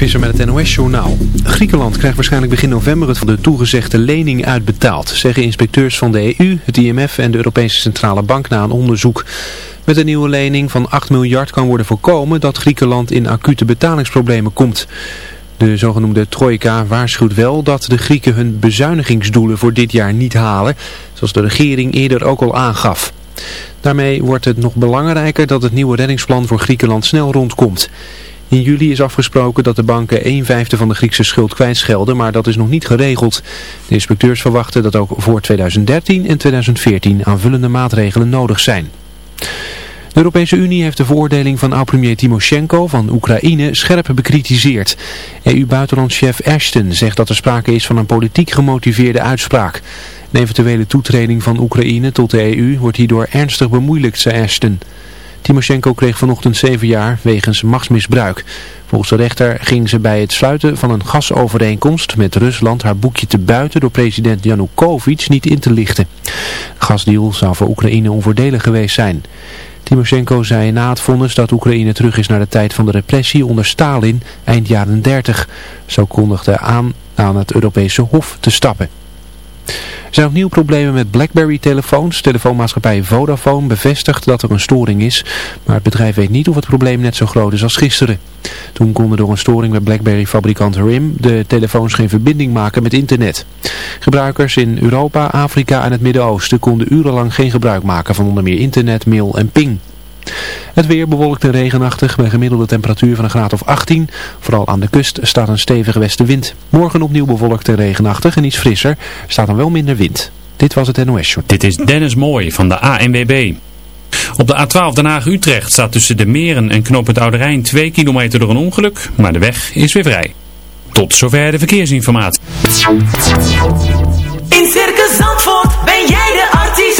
Visser met het NOS-journaal. Griekenland krijgt waarschijnlijk begin november het van de toegezegde lening uitbetaald, zeggen inspecteurs van de EU, het IMF en de Europese Centrale Bank na een onderzoek. Met een nieuwe lening van 8 miljard kan worden voorkomen dat Griekenland in acute betalingsproblemen komt. De zogenoemde trojka waarschuwt wel dat de Grieken hun bezuinigingsdoelen voor dit jaar niet halen, zoals de regering eerder ook al aangaf. Daarmee wordt het nog belangrijker dat het nieuwe reddingsplan voor Griekenland snel rondkomt. In juli is afgesproken dat de banken 1 vijfde van de Griekse schuld kwijtschelden, maar dat is nog niet geregeld. De inspecteurs verwachten dat ook voor 2013 en 2014 aanvullende maatregelen nodig zijn. De Europese Unie heeft de veroordeling van oud-premier Timoshenko van Oekraïne scherp bekritiseerd. EU-buitenlandchef Ashton zegt dat er sprake is van een politiek gemotiveerde uitspraak. Een eventuele toetreding van Oekraïne tot de EU wordt hierdoor ernstig bemoeilijkt, zei Ashton. Timoshenko kreeg vanochtend zeven jaar wegens machtsmisbruik. Volgens de rechter ging ze bij het sluiten van een gasovereenkomst met Rusland haar boekje te buiten door president Yanukovych niet in te lichten. De gasdeal zou voor Oekraïne onvoordelig geweest zijn. Timoshenko zei na het vonnis dat Oekraïne terug is naar de tijd van de repressie onder Stalin eind jaren 30. Zo kondigde aan aan het Europese Hof te stappen. Er zijn opnieuw problemen met BlackBerry-telefoons. Telefoonmaatschappij Vodafone bevestigt dat er een storing is, maar het bedrijf weet niet of het probleem net zo groot is als gisteren. Toen konden door een storing bij BlackBerry-fabrikant RIM de telefoons geen verbinding maken met internet. Gebruikers in Europa, Afrika en het Midden-Oosten konden urenlang geen gebruik maken van onder meer internet, mail en ping. Het weer bewolkt en regenachtig bij gemiddelde temperatuur van een graad of 18. Vooral aan de kust staat een stevige westenwind. Morgen opnieuw bewolkt en regenachtig en iets frisser. staat dan wel minder wind. Dit was het NOS Short. Dit is Dennis Mooij van de ANWB. Op de A12 Den Haag-Utrecht staat tussen de Meren en Knoop het Oude Rijn 2 kilometer door een ongeluk, maar de weg is weer vrij. Tot zover de verkeersinformatie. In Circus Zandvoort ben jij de artiest.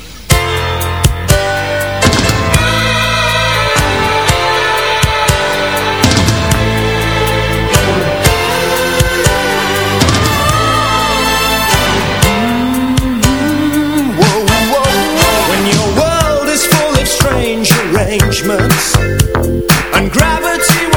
arrangements And gravity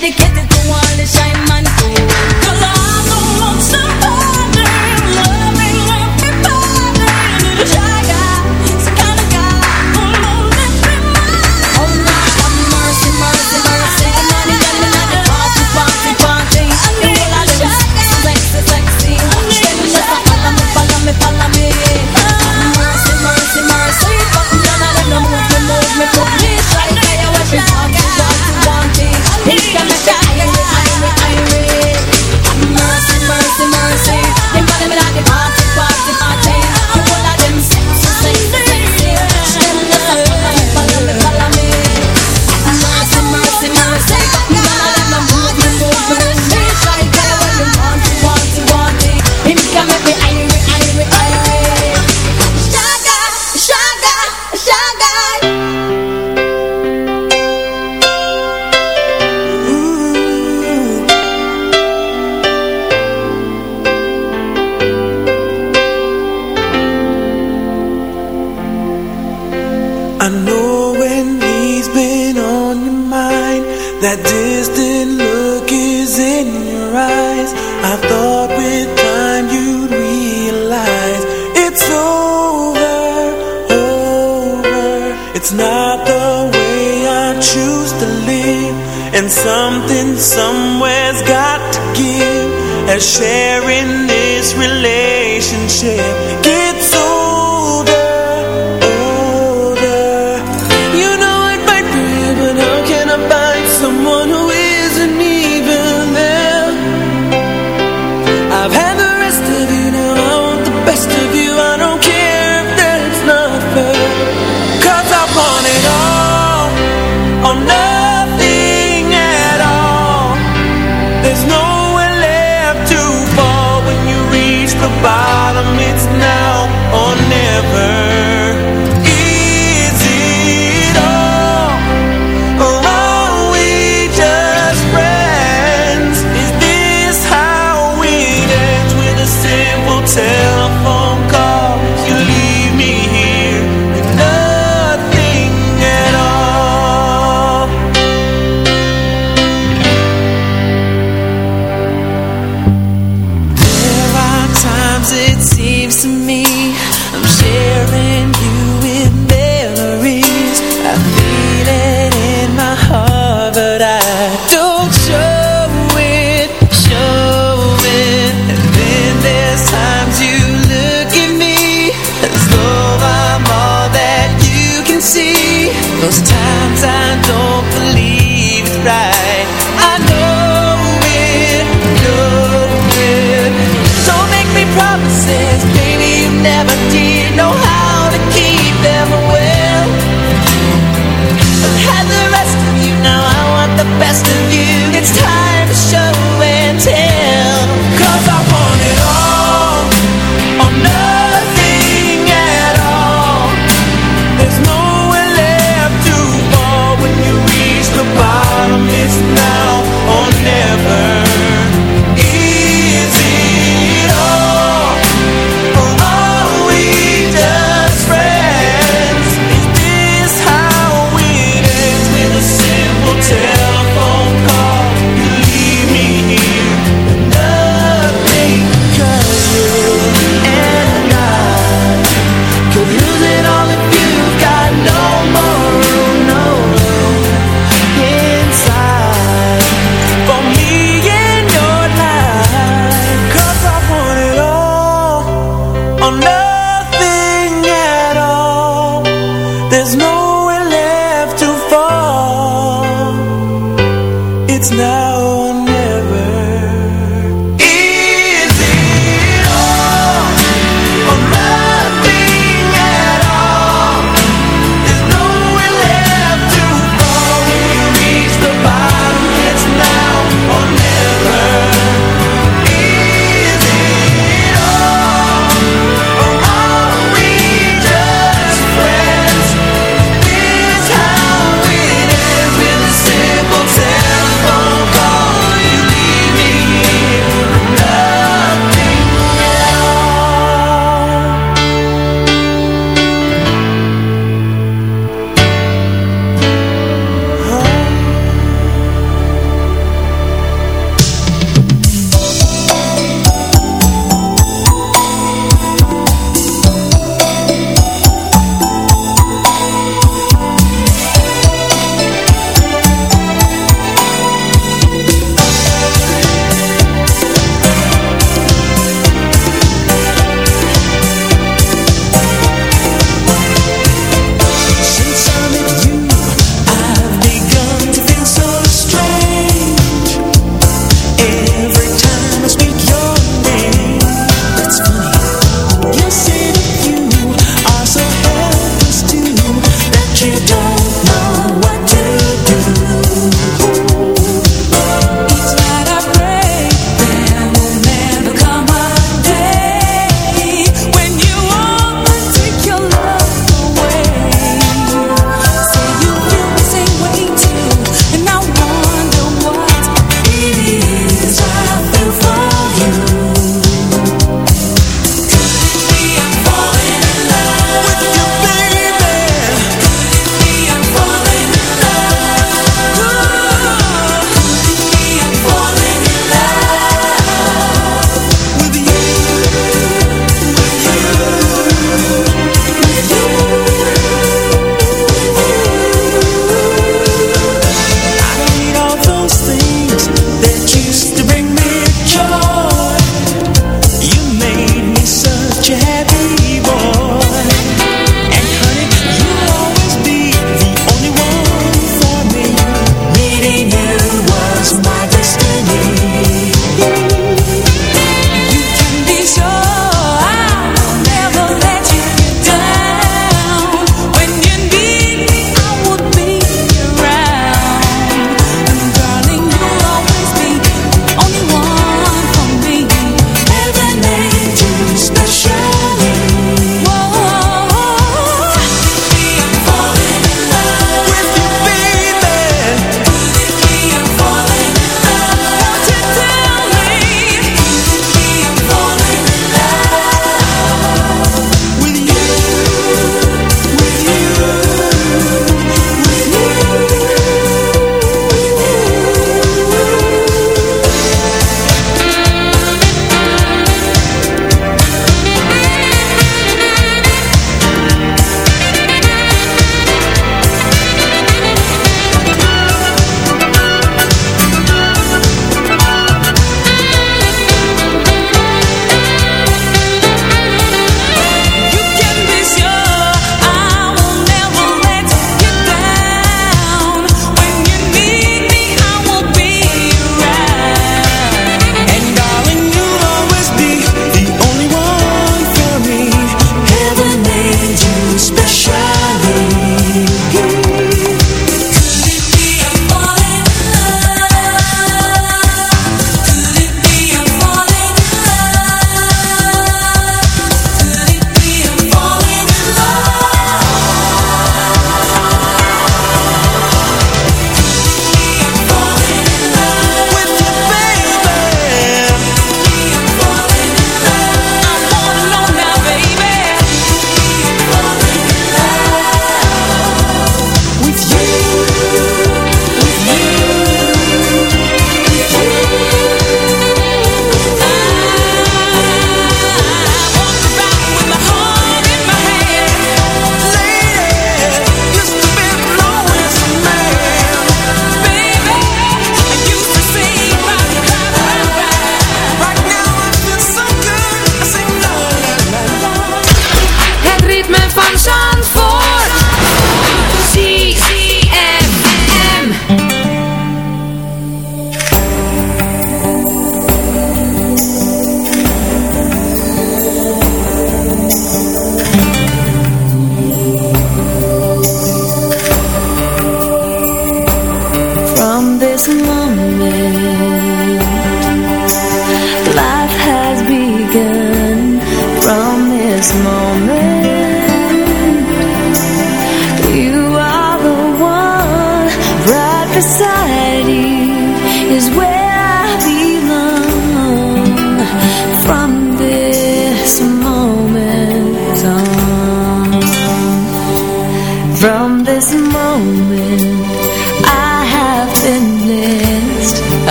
dedicated to all the shine Best.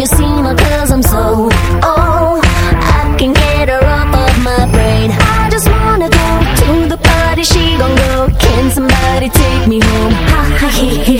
you see her? Cause I'm so oh, I can get her off of my brain. I just wanna go to the party, she gon' go. Can somebody take me home? Ha ha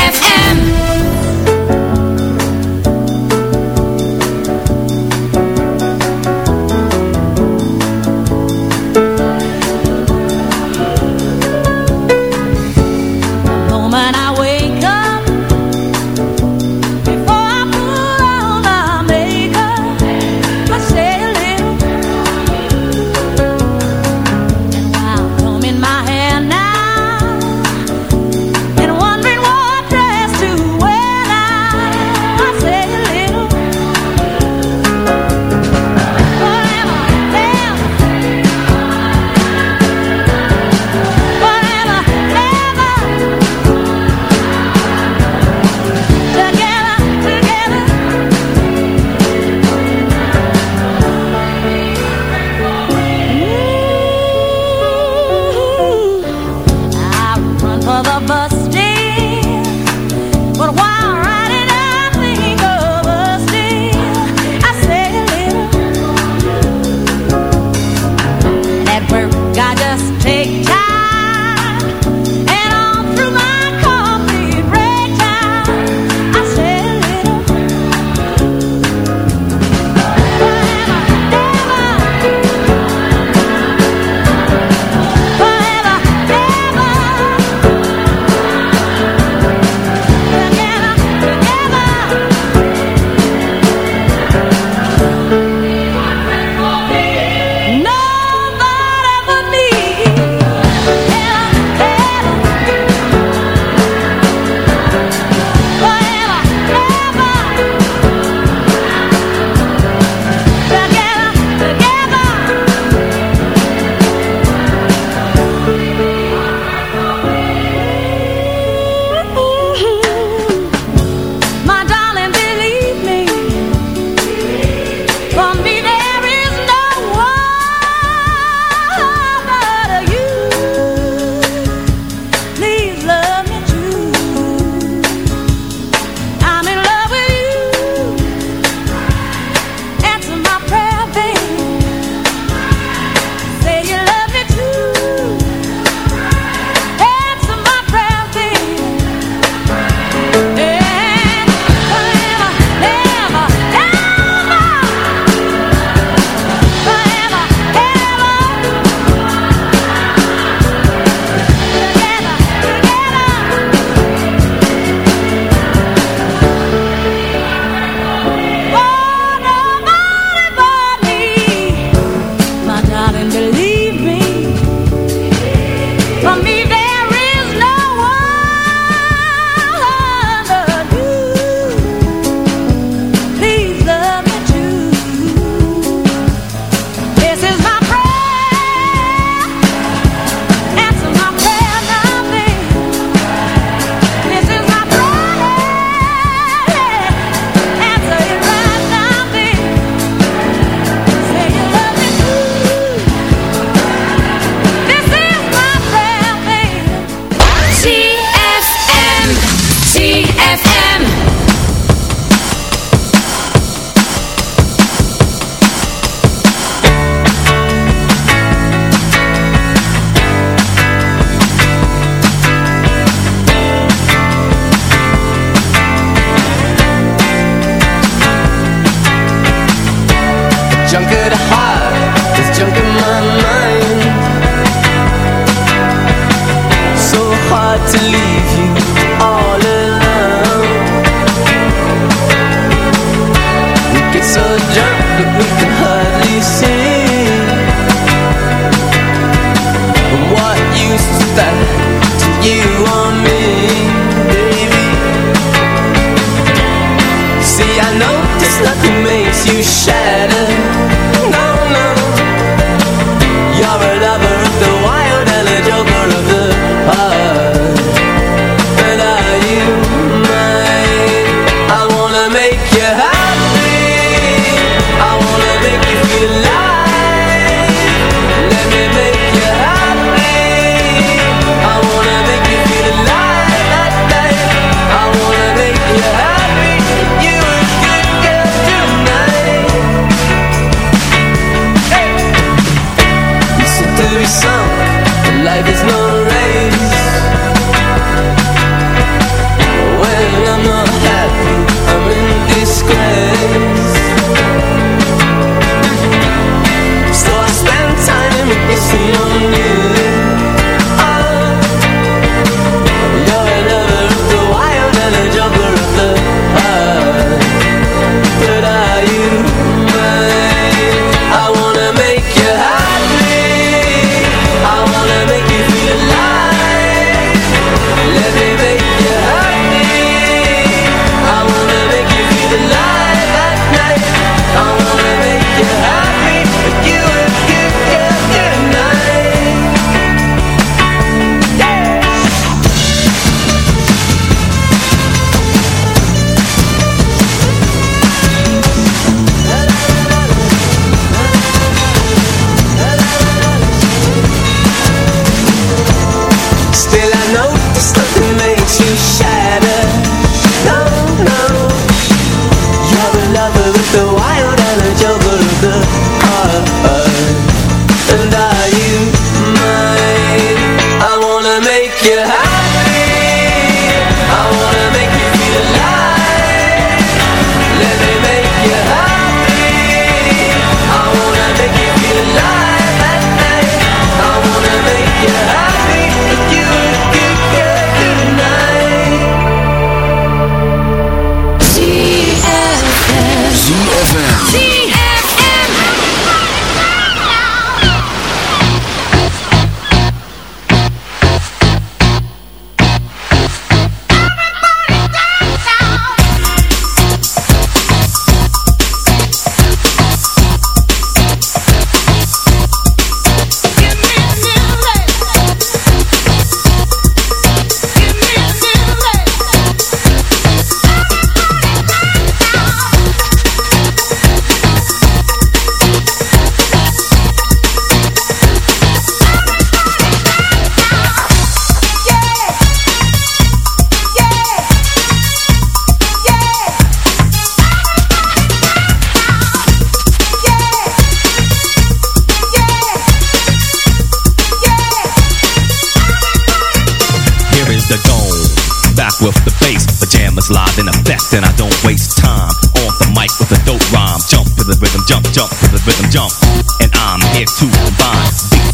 to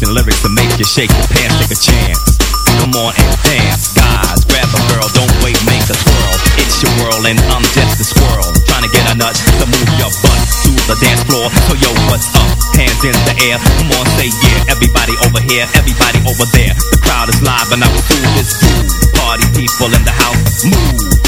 and lyrics to make you shake your pants, take a chance. Come on and dance, guys. Grab a girl, don't wait, make a twirl. It's your world, and I'm just a squirrel. Trying to get a nut to move your butt to the dance floor. So yo, what's up? Hands in the air. Come on, say yeah. Everybody over here, everybody over there. The crowd is live, and I'm through this groove. Party people in the house, move.